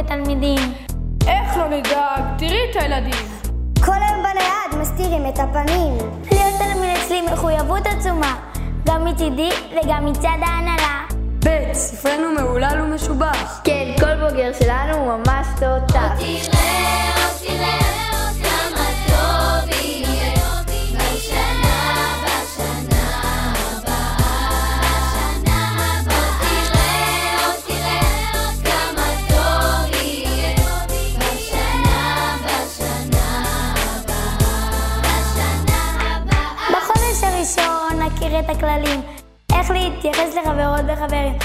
ותלמידים. איך לא נדאג? תראי את הילדים. כל היום בנייד מסתירים את הפנים. להיות תלמיד אצלי מחויבות עצומה, גם מצידי וגם מצד ההנהלה. ב', ספרנו מהולל ומשובח. כן, כל בוגר שלנו הוא ממש תותח. בחודש את הכללים, איך להתייחס לחברות וחברים.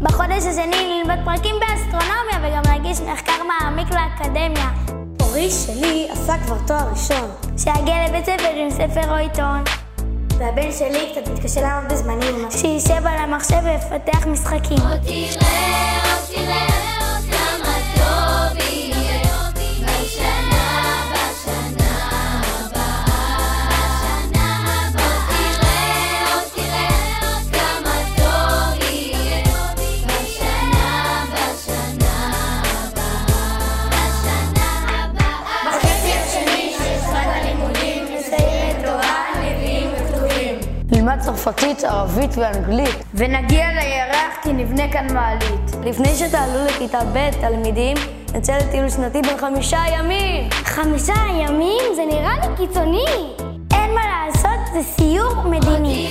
בחודש השני ללמוד פרקים באסטרונומיה וגם להגיש מחקר מעמיק לאקדמיה. אורי שלי עשה כבר תואר ראשון. שיגיע לבית ספר עם ספר או עיתון. והבן שלי קצת מתקשה לעמוד בזמנים. שישב על המחשב ויפתח משחקים. נלמד צרפתית, ערבית ואנגלית. ונגיע לירח כי נבנה כאן מעלית. לפני שתעלו לכיתה ב', תלמידים, נצא לטיול שנתי בן חמישה ימים. חמישה ימים? זה נראה לי קיצוני. אין מה לעשות, זה סיור מדיני.